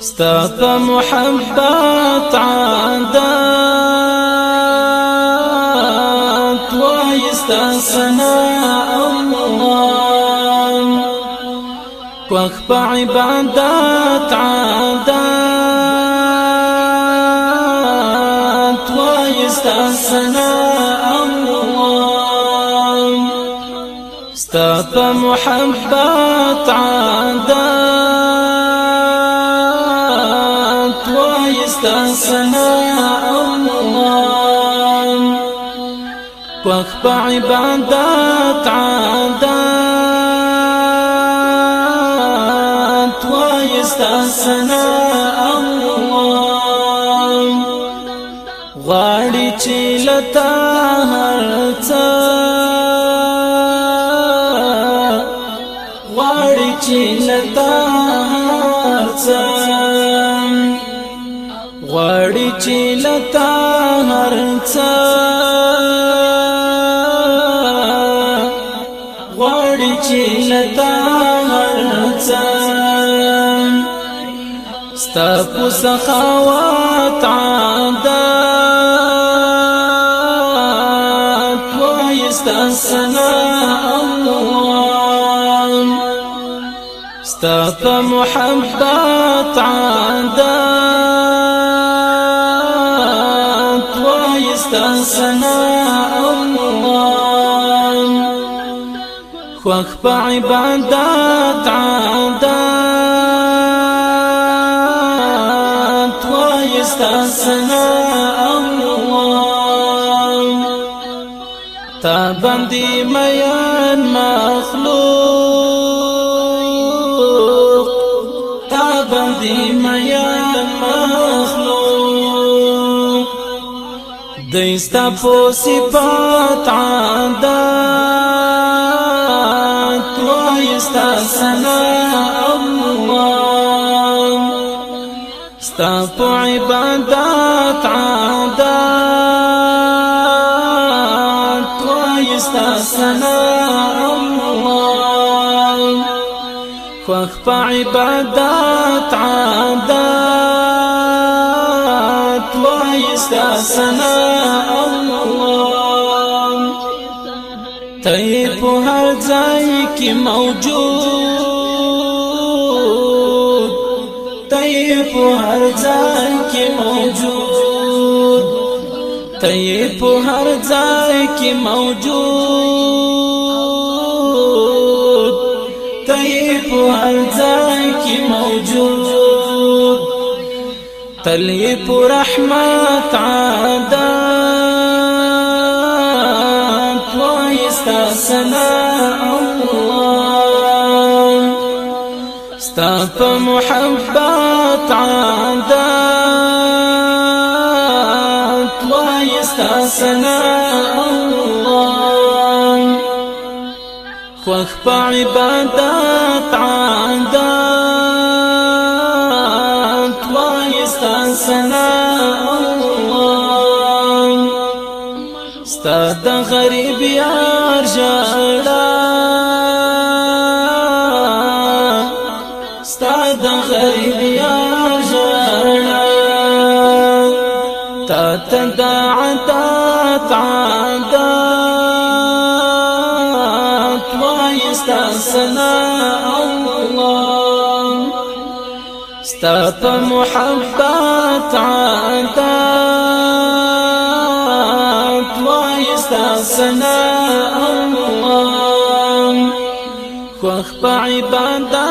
ستاپ محبت عادات وایستا سنا الله کوخ په عبادت عادات وایستا سنا الله ستاپ محبت عادات سنا الله. وخ عبادات عادات ويستسنا الله. غاړي چې لتا هرڅه غاړي چې لتا هرڅه غړی چې لتا هرڅا غړی چې لتا هرڅا ستپ سخاوت عادات ويستسنا الله. ستپ محبت سنا الله خوخ په عبادت عادات وایستا سنا الله تا باندې میان دیستا پو صفات عادات ویستا سنا الله ستا پو عبادات عادات ویستا سنا الله پا عبادات عادات. ویستا سنا تی په هر ځای کې موجود. تی په هر ځای کې موجود. تی په هر ځای کې موجود په رحمت عادت سنا الله. استاپ محبت عادات ويستا سنا الله. خوخ عبادات عادات سنا الله استاد غریب یا ژړا ستاد غریب یا ژړا تا تدعت عادات ويستسنا الله استاپ محبت عادات ويستسنا خوخ په عبادت